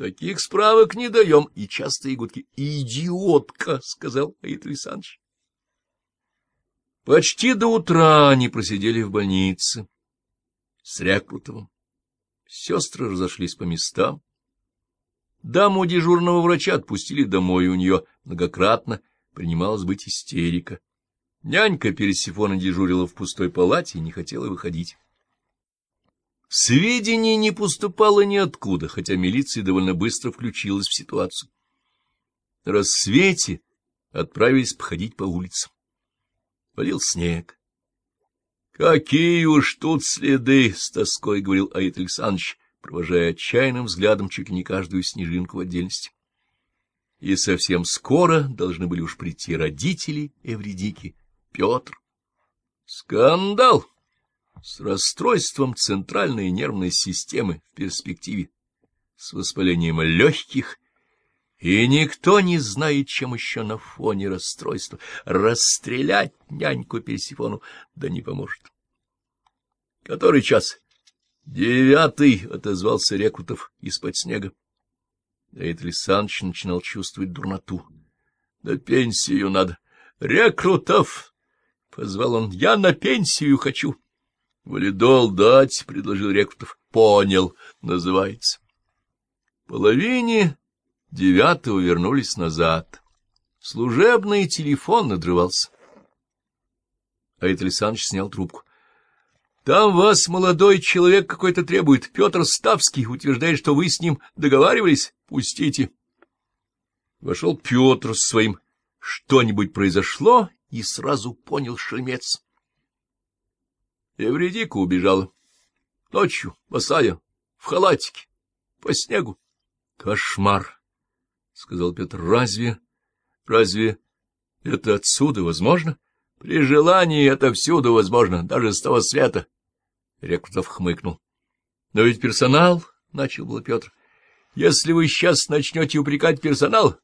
Таких справок не даем, и частые гудки. «Идиотка!» — сказал Аид Александрович. Почти до утра они просидели в больнице с Рекрутовым. Сестры разошлись по местам. Даму дежурного врача отпустили домой, у нее многократно принималась быть истерика. Нянька Персифона дежурила в пустой палате и не хотела выходить. Сведений не поступало ниоткуда, хотя милиция довольно быстро включилась в ситуацию. На рассвете отправились походить по улицам. Валил снег. — Какие уж тут следы! — с тоской говорил Аид Александрович, провожая отчаянным взглядом чуть ли не каждую снежинку в отдельности. И совсем скоро должны были уж прийти родители Эвредики, Петр. Скандал! С расстройством центральной нервной системы в перспективе, с воспалением легких, и никто не знает, чем еще на фоне расстройства расстрелять няньку Персифону да не поможет. — Который час? — Девятый, — отозвался Рекрутов из-под снега. Давид Александрович начинал чувствовать дурноту. — На пенсию надо. — Рекрутов! — позвал он. — Я на пенсию хочу. —— Валидол дать, — предложил Рекрутов. — Понял, называется. Половине девятого вернулись назад. Служебный телефон надрывался. Аид Александрович снял трубку. — Там вас молодой человек какой-то требует. Петр Ставский утверждает, что вы с ним договаривались. Пустите. Вошел Петр с своим «что-нибудь произошло» и сразу понял шельмец. Эвредика убежала. Ночью, босая, в халатике, по снегу. — Кошмар! — сказал Петр. — Разве... разве это отсюда возможно? — При желании это всюду возможно, даже с того света. Рекрутов хмыкнул. — Но ведь персонал, — начал был Петр, — если вы сейчас начнете упрекать персонал,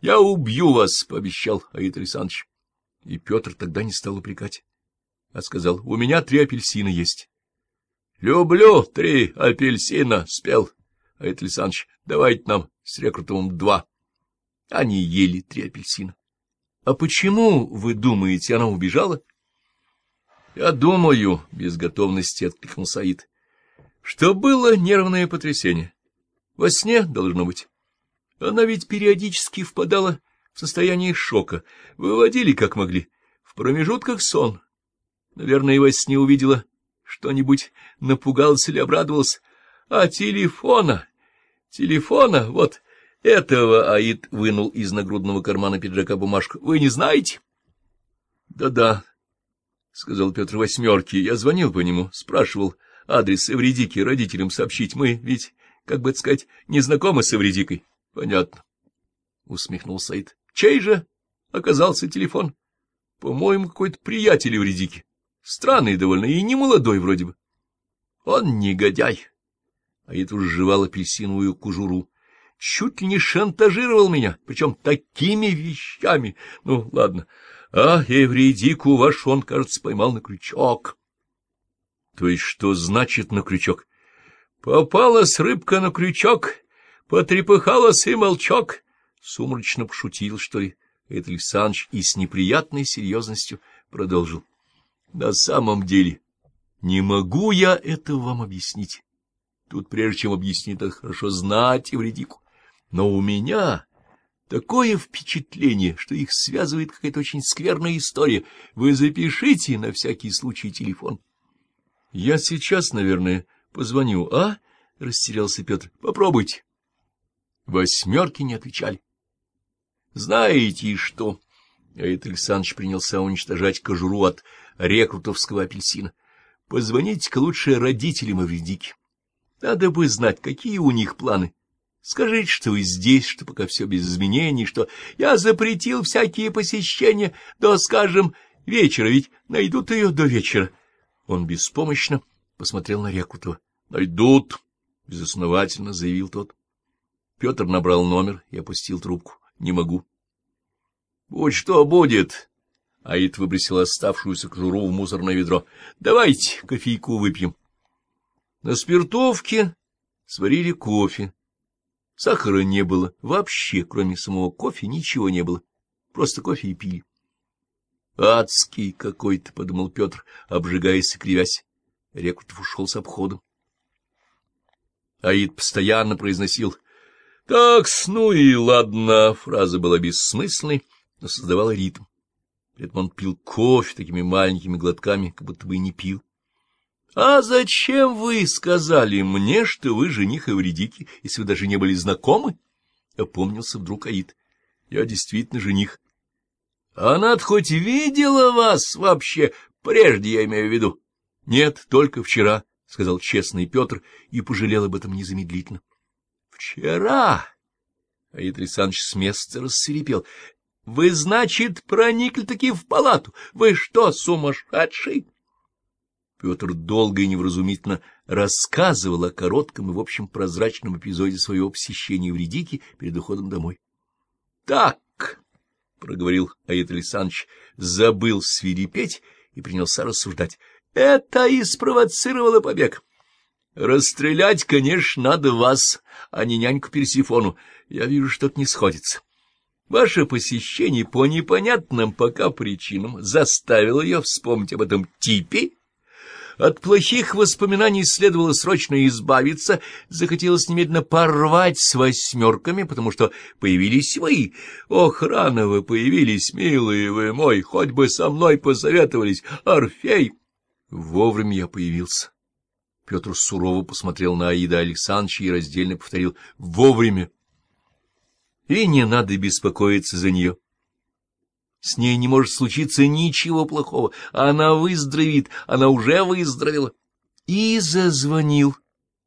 я убью вас, — пообещал Аид Александрович. И Петр тогда не стал упрекать а у меня три апельсина есть. — Люблю три апельсина, — спел Аид Александрович. — Давайте нам с Рекрутовым два. Они ели три апельсина. — А почему, вы думаете, она убежала? — Я думаю, — без готовности откликнулся Аид, — что было нервное потрясение. Во сне, должно быть. Она ведь периодически впадала в состояние шока. Выводили, как могли. В промежутках сон. Наверное, во сне увидела что-нибудь, напугалась или обрадовалась. А телефона, телефона, вот этого Аид вынул из нагрудного кармана пиджака бумажку. Вы не знаете? Да — сказал Петр Восьмерки. Я звонил по нему, спрашивал адрес Эвредики родителям сообщить. Мы ведь, как бы сказать, не знакомы с Эвредикой. — Понятно, — усмехнулся Аид. — Чей же оказался телефон? — По-моему, какой-то приятель Эвредики. Странный довольно и не молодой вроде бы. Он негодяй. А это уж жевал апельсиновую кожуру. Чуть ли не шантажировал меня, причем такими вещами. Ну, ладно. А Эвредику ваш он, кажется, поймал на крючок. То есть что значит на крючок? Попалась рыбка на крючок, потрепыхалась и молчок. Сумрачно пошутил, что ли, это Александрович и с неприятной серьезностью продолжил. На самом деле, не могу я этого вам объяснить. Тут, прежде чем объяснить, надо хорошо знать Евредику. Но у меня такое впечатление, что их связывает какая-то очень скверная история. Вы запишите на всякий случай телефон. — Я сейчас, наверное, позвоню, а? — растерялся Петр. — Попробуйте. Восьмерки не отвечали. — Знаете что? Аид Александрович принялся уничтожать кожуру от рекрутовского апельсина. Позвоните-ка лучше родителям Эвредики. Надо бы знать, какие у них планы. Скажите, что вы здесь, что пока все без изменений, что я запретил всякие посещения до, скажем, вечера, ведь найдут ее до вечера. Он беспомощно посмотрел на Рекрутова. — Найдут, — безосновательно заявил тот. Петр набрал номер и опустил трубку. — Не могу. — Будь что будет, Аид выбросил оставшуюся кожуру в мусорное ведро. — Давайте кофейку выпьем. На спиртовке сварили кофе. Сахара не было, вообще, кроме самого кофе, ничего не было. Просто кофе и пили. «Адский какой-то», — подумал Петр, обжигаясь и кривясь. Рекрутов ушел с обходом. Аид постоянно произносил «Так, ну и ладно». Фраза была бессмысленной, но создавала ритм. При этом он пил кофе такими маленькими глотками, как будто бы и не пил. — А зачем вы сказали мне, что вы жених Эвредики, если вы даже не были знакомы? — опомнился вдруг Аид. — Я действительно жених. — Она хоть видела вас вообще, прежде я имею в виду? — Нет, только вчера, — сказал честный Петр и пожалел об этом незамедлительно. — Вчера? Аид Александрович с места рассверепел. — Вы, значит, проникли-таки в палату? Вы что, сумасшедший? Петр долго и невразумительно рассказывал о коротком и, в общем, прозрачном эпизоде своего посещения в Редике перед уходом домой. — Так, — проговорил Аид Александрович, забыл свирепеть и принялся рассуждать. — Это и спровоцировало побег. Расстрелять, конечно, надо вас, а не няньку Персифону. Я вижу, что-то не сходится. Ваше посещение по непонятным пока причинам заставило ее вспомнить об этом типе от плохих воспоминаний следовало срочно избавиться, захотелось немедленно порвать с восьмерками, потому что появились вы. Ох, рано вы появились, милые вы мой, хоть бы со мной посоветовались, Орфей. Вовремя я появился. Петр сурово посмотрел на Аида Александровича и раздельно повторил «Вовремя!» И не надо беспокоиться за нее. С ней не может случиться ничего плохого. Она выздоровеет, она уже выздоровела. И зазвонил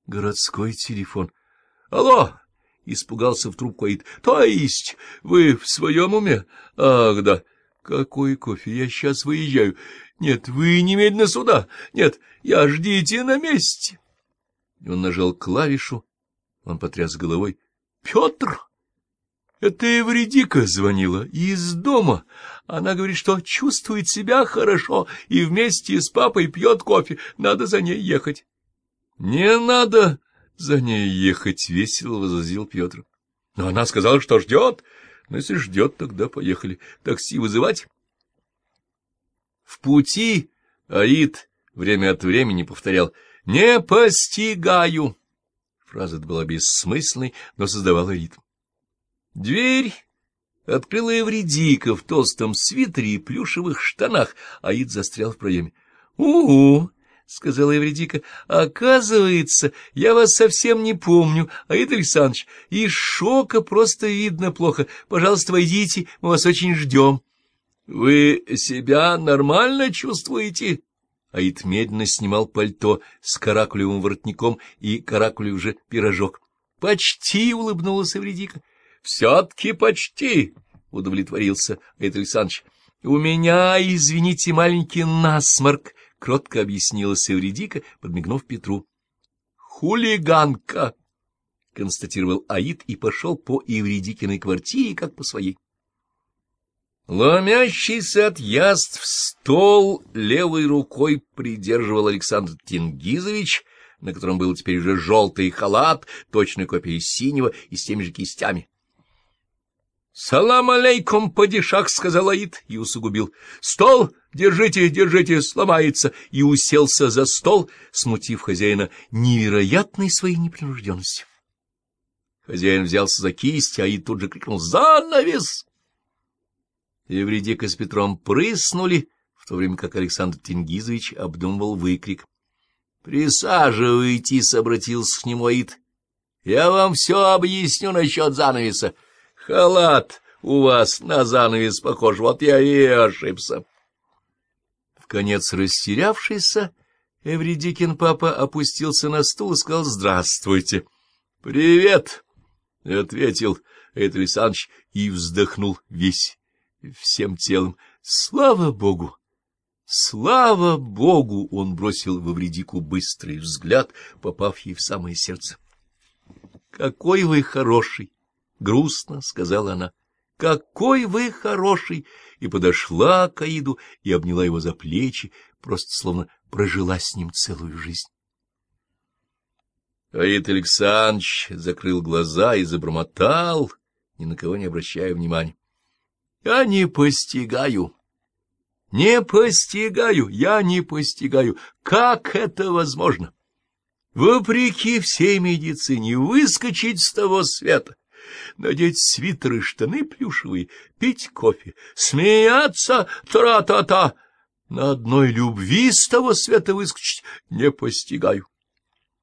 городской телефон. — Алло! — испугался в трубку Аид. — То есть вы в своем уме? Ах, да. Какой кофе? Я сейчас выезжаю. Нет, вы немедленно сюда. Нет, я ждите на месте. Он нажал клавишу. Он потряс головой. — Петр! Это Эвредика звонила из дома. Она говорит, что чувствует себя хорошо и вместе с папой пьет кофе. Надо за ней ехать. — Не надо за ней ехать, — весело возразил Петр. — Но она сказала, что ждет. Ну, если ждет, тогда поехали. Такси вызывать? В пути Аид время от времени повторял «Не постигаю». Фраза была бессмысленной, но создавала ритм. Дверь открыла Эвредика в толстом свитере и плюшевых штанах, Аид застрял в проеме. «У-у!» — сказала Эвредика. — Оказывается, я вас совсем не помню, Аид Александрович. Из шока просто видно плохо. Пожалуйста, войдите, мы вас очень ждем. — Вы себя нормально чувствуете? Аид медленно снимал пальто с каракулевым воротником и каракулев же пирожок. — Почти улыбнулась Эвредика. Все-таки почти, — удовлетворился Эд Александрович. — У меня, извините, маленький насморк, — кротко объяснила Севредика, подмигнув Петру. — Хулиганка! — констатировал Аид и пошел по Евредикиной квартире, как по своей. Ломящийся от яств стол левой рукой придерживал Александр Тенгизович, на котором был теперь уже желтый халат, точной копией синего и с теми же кистями. «Салам алейкум, падишах!» — сказал Аид и усугубил. «Стол! Держите, держите, сломается!» И уселся за стол, смутив хозяина невероятной своей непринужденностью. Хозяин взялся за кисть, а Аид тут же крикнул «Занавес!» Евредика с Петром прыснули, в то время как Александр Тенгизович обдумывал выкрик. «Присаживайтесь!» — обратился к нему Аид. «Я вам все объясню насчет занавеса. Халат у вас на занавес похож, вот я и ошибся. В конец растерявшийся, Эвредикин папа опустился на стул и сказал «Здравствуйте». «Привет», — ответил Эд Александрович и вздохнул весь, всем телом. «Слава Богу!» «Слава Богу!» — он бросил в Эвредику быстрый взгляд, попав ей в самое сердце. «Какой вы хороший!» — грустно сказала она. — Какой вы хороший! И подошла к Аиду и обняла его за плечи, просто словно прожила с ним целую жизнь. Аид Александрович закрыл глаза и забормотал, ни на кого не обращая внимания. — Я не постигаю. Не постигаю, я не постигаю. Как это возможно? Вопреки всей медицине выскочить с того света, надеть свитеры, штаны плюшевые, пить кофе, смеяться тра-та-та, на одной любви с того света выскочить не постигаю.